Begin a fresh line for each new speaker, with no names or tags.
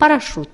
парашют.